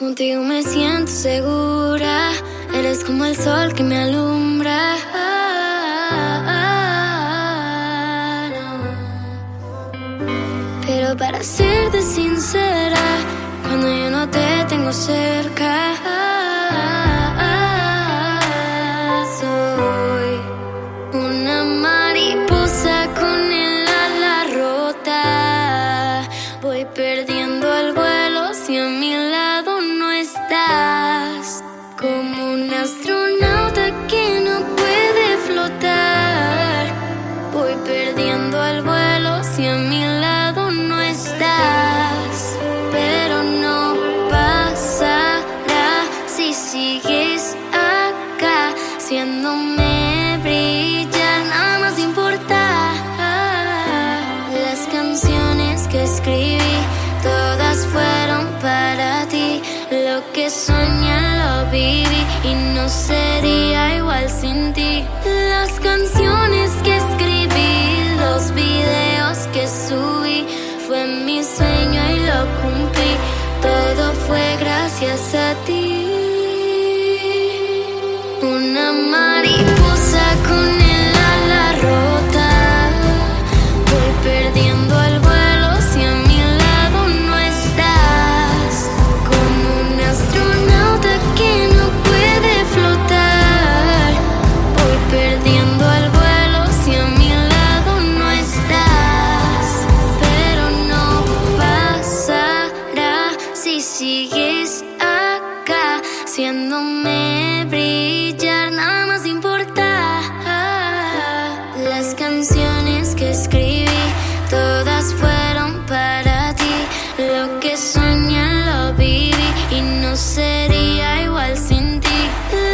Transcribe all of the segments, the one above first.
Contigo me siento segura, eres como el sol que me alumbra. Pero para serte sincera, cuando yo no te tengo cerca, soy una mariposa con el ala rota. Voy perdiendo el vuelo si a mi no estás. Pero no pasará si sigues acá, haciéndome brillar. Nada más importa. Las canciones que escribí, todas fueron para ti. Lo que soñé lo viví y no sería igual sin ti. Las canciones sigues acá, haciéndome brillar. Canciones que escribí, todas fueron para ti. Lo que soñé lo viví y no sería igual sin ti.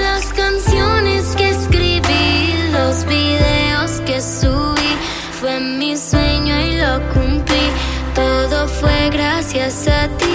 Las canciones que escribí, los videos que subí, fue mi sueño y lo cumplí. Todo fue gracias a ti.